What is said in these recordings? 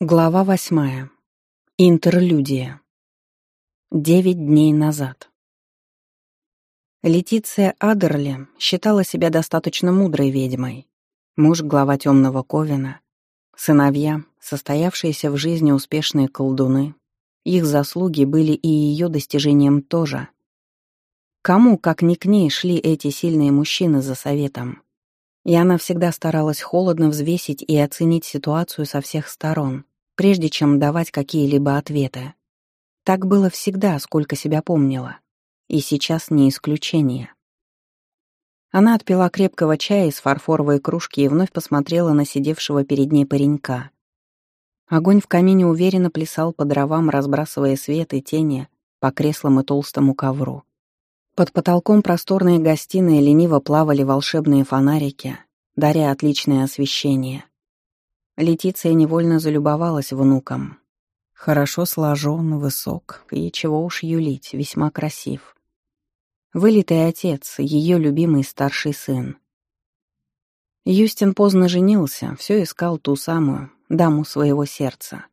Глава восьмая. Интерлюдия. Девять дней назад. Летиция Адерли считала себя достаточно мудрой ведьмой. Муж — глава темного Ковина. Сыновья, состоявшиеся в жизни успешные колдуны. Их заслуги были и ее достижением тоже. Кому, как ни к ней, шли эти сильные мужчины за советом? Яна всегда старалась холодно взвесить и оценить ситуацию со всех сторон, прежде чем давать какие-либо ответы. Так было всегда, сколько себя помнила. И сейчас не исключение. Она отпила крепкого чая из фарфоровой кружки и вновь посмотрела на сидевшего перед ней паренька. Огонь в камине уверенно плясал по дровам, разбрасывая свет и тени по креслам и толстому ковру. Под потолком просторной гостиной лениво плавали волшебные фонарики, даря отличное освещение. Летиция невольно залюбовалась внуком. Хорошо сложен, высок и, чего уж юлить, весьма красив. Вылитый отец, ее любимый старший сын. Юстин поздно женился, все искал ту самую, даму своего сердца.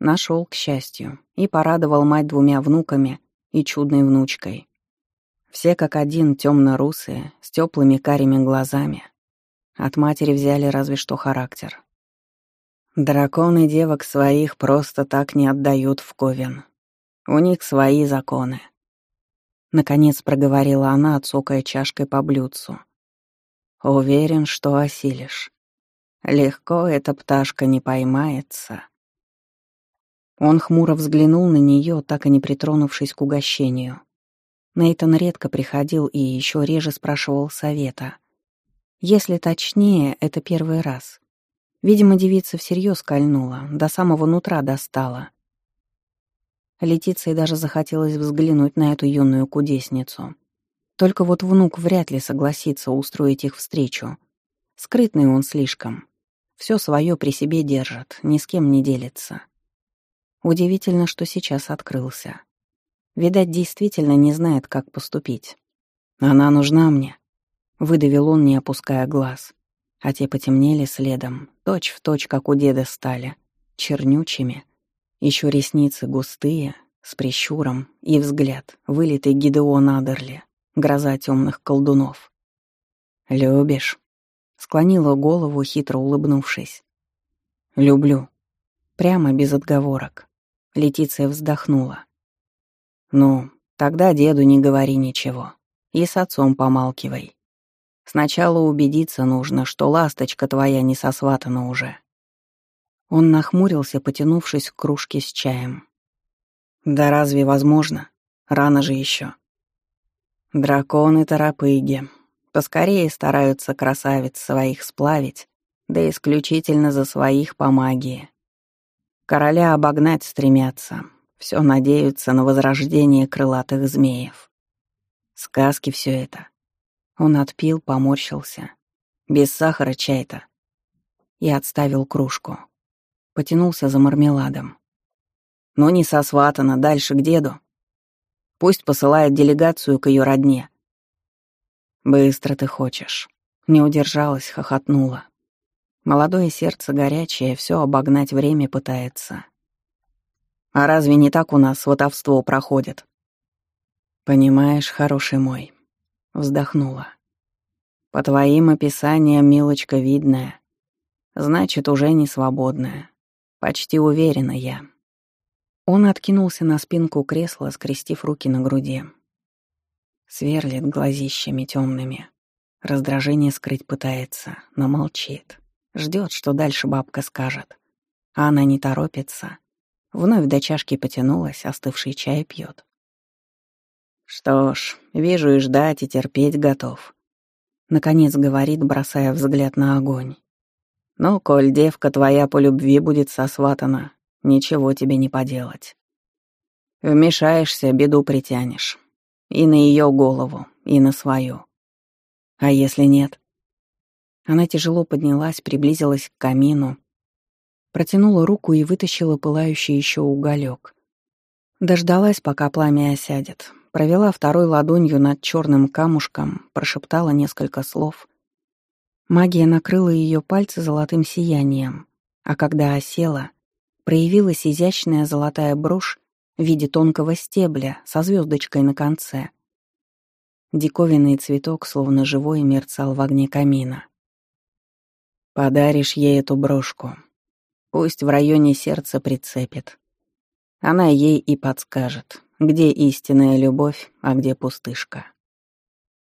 Нашел, к счастью, и порадовал мать двумя внуками и чудной внучкой. Все как один темно-русые, с теплыми карими глазами. От матери взяли разве что характер. Драконы девок своих просто так не отдают в Ковен. У них свои законы. Наконец проговорила она, отсокая чашкой по блюдцу. Уверен, что осилишь. Легко эта пташка не поймается. Он хмуро взглянул на нее, так и не притронувшись к угощению. Нейтон редко приходил и еще реже спрашивал совета. Если точнее, это первый раз. Видимо, девица всерьез кольнула, до самого нутра достала. Летиции даже захотелось взглянуть на эту юную кудесницу. Только вот внук вряд ли согласится устроить их встречу. Скрытный он слишком. Все свое при себе держит, ни с кем не делится. Удивительно, что сейчас открылся. Видать, действительно не знает, как поступить. «Она нужна мне», — выдавил он, не опуская глаз. А те потемнели следом, точь в точь, как у деда стали, чернючими. Еще ресницы густые, с прищуром, и взгляд, вылитый Гидеон Адерли, гроза темных колдунов. «Любишь?» — склонила голову, хитро улыбнувшись. «Люблю». Прямо без отговорок. Летиция вздохнула. Ну, тогда деду не говори ничего. И с отцом помалкивай. Сначала убедиться нужно, что ласточка твоя не сосватана уже. Он нахмурился, потянувшись к кружке с чаем. Да разве возможно? Рано же еще. Драконы-торопыги. Поскорее стараются красавиц своих сплавить, да исключительно за своих по магии. Короля обогнать стремятся, все надеются на возрождение крылатых змеев. Сказки все это. Он отпил, поморщился. Без сахара чай-то. И отставил кружку. Потянулся за мармеладом. Но не сосватано, дальше к деду. Пусть посылает делегацию к ее родне. Быстро ты хочешь. Не удержалась, хохотнула. Молодое сердце горячее, все обогнать время пытается. А разве не так у нас сватовство проходит? Понимаешь, хороший мой, вздохнула. По твоим описаниям, милочка видная, значит, уже не свободная. Почти уверена я. Он откинулся на спинку кресла, скрестив руки на груди. Сверлит глазищами темными. Раздражение скрыть пытается, но молчит. Ждет, что дальше бабка скажет. А она не торопится. Вновь до чашки потянулась, остывший чай пьет. «Что ж, вижу и ждать, и терпеть готов», — наконец говорит, бросая взгляд на огонь. «Но, коль девка твоя по любви будет сосватана, ничего тебе не поделать. Вмешаешься, беду притянешь. И на ее голову, и на свою. А если нет?» Она тяжело поднялась, приблизилась к камину, протянула руку и вытащила пылающий еще уголек. Дождалась, пока пламя осядет, провела второй ладонью над черным камушком, прошептала несколько слов. Магия накрыла ее пальцы золотым сиянием, а когда осела, проявилась изящная золотая брошь в виде тонкого стебля со звездочкой на конце. Диковинный цветок, словно живой, мерцал в огне камина. «Подаришь ей эту брошку», Пусть в районе сердца прицепит. Она ей и подскажет, где истинная любовь, а где пустышка.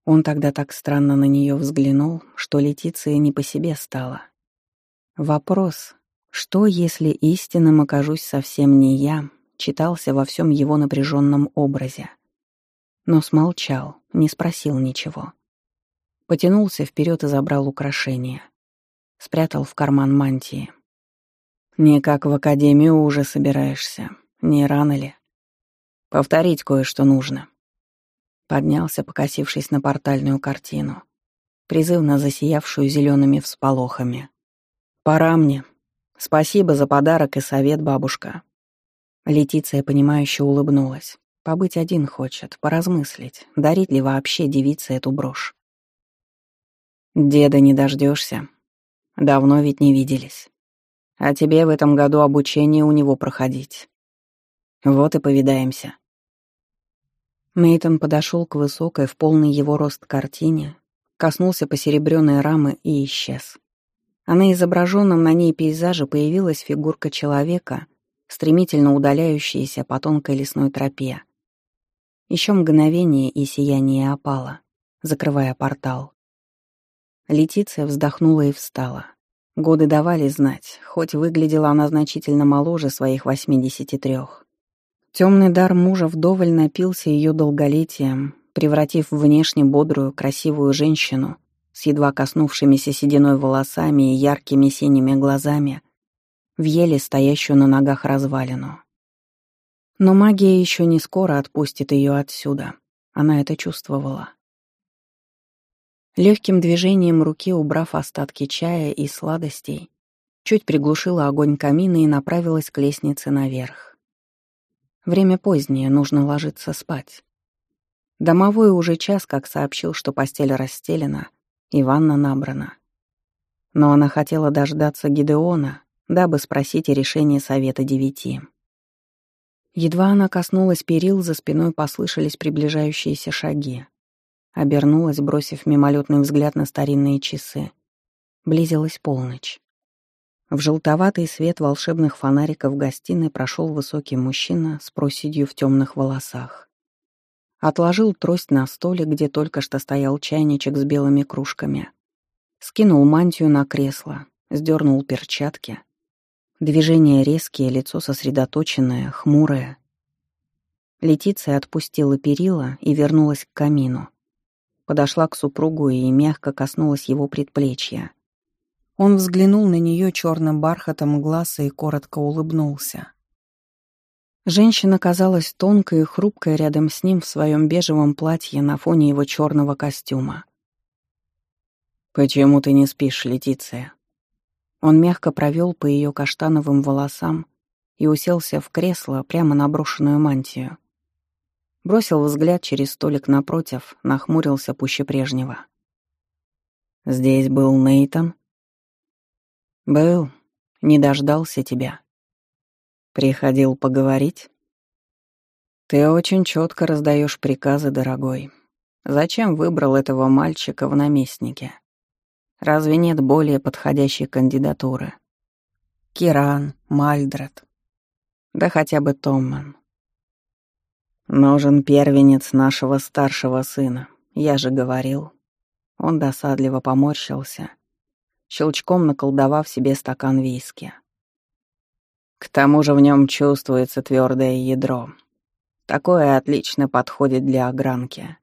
Он тогда так странно на нее взглянул, что Летиция не по себе стала. Вопрос, что если истинным окажусь совсем не я, читался во всем его напряженном образе. Но смолчал, не спросил ничего. Потянулся вперед и забрал украшение. Спрятал в карман мантии. Не как в Академию уже собираешься. Не рано ли? Повторить кое-что нужно. Поднялся, покосившись на портальную картину, призывно засиявшую зелеными всполохами. «Пора мне. Спасибо за подарок и совет, бабушка». Летиция, понимающе улыбнулась. Побыть один хочет, поразмыслить, дарить ли вообще девице эту брошь. «Деда не дождешься. Давно ведь не виделись». А тебе в этом году обучение у него проходить. Вот и повидаемся». Мейтон подошел к высокой, в полный его рост картине, коснулся посеребренной рамы и исчез. А на изображенном на ней пейзаже появилась фигурка человека, стремительно удаляющаяся по тонкой лесной тропе. Еще мгновение и сияние опало, закрывая портал. Летиция вздохнула и встала. Годы давали знать, хоть выглядела она значительно моложе своих 83. Темный дар мужа вдоволь напился ее долголетием, превратив в внешне бодрую, красивую женщину с едва коснувшимися сединой волосами и яркими синими глазами, в еле стоящую на ногах развалину. Но магия еще не скоро отпустит ее отсюда. Она это чувствовала. Легким движением руки, убрав остатки чая и сладостей, чуть приглушила огонь камина и направилась к лестнице наверх. Время позднее, нужно ложиться спать. Домовой уже час как сообщил, что постель расстелена и ванна набрана. Но она хотела дождаться Гидеона, дабы спросить о решении Совета Девяти. Едва она коснулась перил, за спиной послышались приближающиеся шаги. Обернулась, бросив мимолетный взгляд на старинные часы. Близилась полночь. В желтоватый свет волшебных фонариков гостиной прошел высокий мужчина с проседью в темных волосах. Отложил трость на столе, где только что стоял чайничек с белыми кружками. Скинул мантию на кресло, сдернул перчатки. Движения резкие, лицо сосредоточенное, хмурое. Летиция отпустила перила и вернулась к камину подошла к супругу и мягко коснулась его предплечья. Он взглянул на нее черным бархатом глаз и коротко улыбнулся. Женщина казалась тонкой и хрупкой рядом с ним в своем бежевом платье на фоне его черного костюма. «Почему ты не спишь, Летиция?» Он мягко провел по ее каштановым волосам и уселся в кресло прямо на брошенную мантию. Бросил взгляд через столик напротив, нахмурился пуще прежнего. «Здесь был Нейтон?» «Был. Не дождался тебя. Приходил поговорить?» «Ты очень четко раздаешь приказы, дорогой. Зачем выбрал этого мальчика в наместнике? Разве нет более подходящей кандидатуры? Киран, Мальдред, да хотя бы Томман. Нужен первенец нашего старшего сына. Я же говорил. Он досадливо поморщился, щелчком наколдовав себе стакан виски. К тому же в нем чувствуется твердое ядро. Такое отлично подходит для огранки.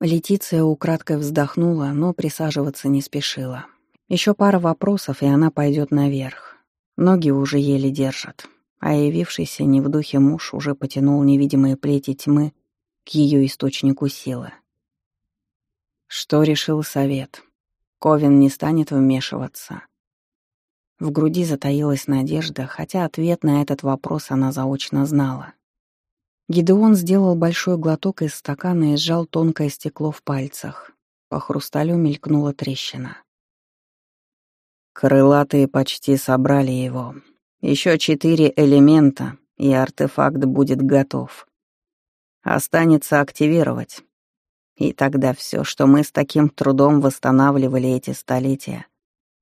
Летиция украдкой вздохнула, но присаживаться не спешила. Еще пара вопросов, и она пойдет наверх. Ноги уже еле держат а явившийся не в духе муж уже потянул невидимые плети тьмы к ее источнику силы. Что решил совет? Ковин не станет вмешиваться. В груди затаилась надежда, хотя ответ на этот вопрос она заочно знала. Гидеон сделал большой глоток из стакана и сжал тонкое стекло в пальцах. По хрусталю мелькнула трещина. «Крылатые почти собрали его», еще четыре элемента, и артефакт будет готов. Останется активировать. И тогда все, что мы с таким трудом восстанавливали эти столетия,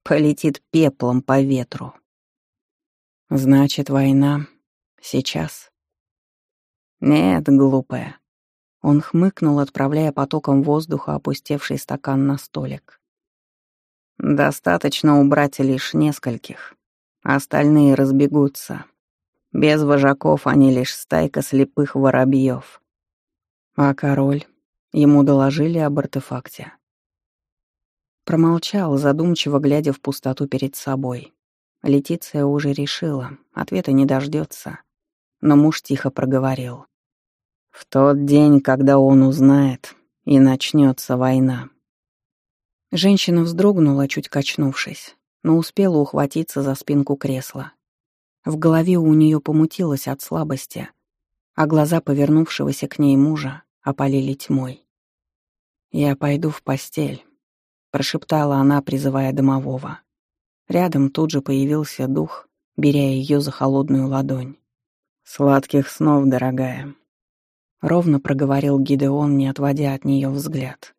полетит пеплом по ветру. Значит, война сейчас. Нет, глупая. Он хмыкнул, отправляя потоком воздуха опустевший стакан на столик. Достаточно убрать лишь нескольких. Остальные разбегутся. Без вожаков они лишь стайка слепых воробьев. А король? Ему доложили об артефакте. Промолчал, задумчиво глядя в пустоту перед собой. Летиция уже решила, ответа не дождется. Но муж тихо проговорил. «В тот день, когда он узнает, и начнется война». Женщина вздрогнула, чуть качнувшись но успела ухватиться за спинку кресла. В голове у нее помутилось от слабости, а глаза повернувшегося к ней мужа опалили тьмой. «Я пойду в постель», — прошептала она, призывая домового. Рядом тут же появился дух, беря ее за холодную ладонь. «Сладких снов, дорогая», — ровно проговорил Гидеон, не отводя от нее взгляд.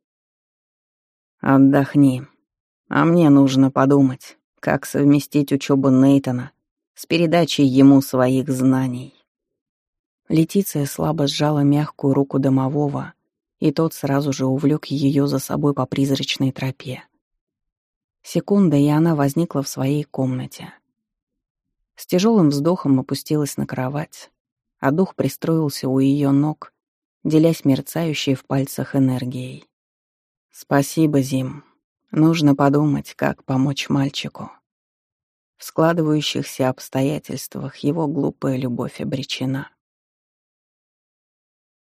«Отдохни», а мне нужно подумать, как совместить учебу Нейтона с передачей ему своих знаний. Летиция слабо сжала мягкую руку домового, и тот сразу же увлек ее за собой по призрачной тропе. Секунда, и она возникла в своей комнате. С тяжелым вздохом опустилась на кровать, а дух пристроился у ее ног, делясь мерцающей в пальцах энергией. «Спасибо, Зим», Нужно подумать, как помочь мальчику. В складывающихся обстоятельствах его глупая любовь обречена.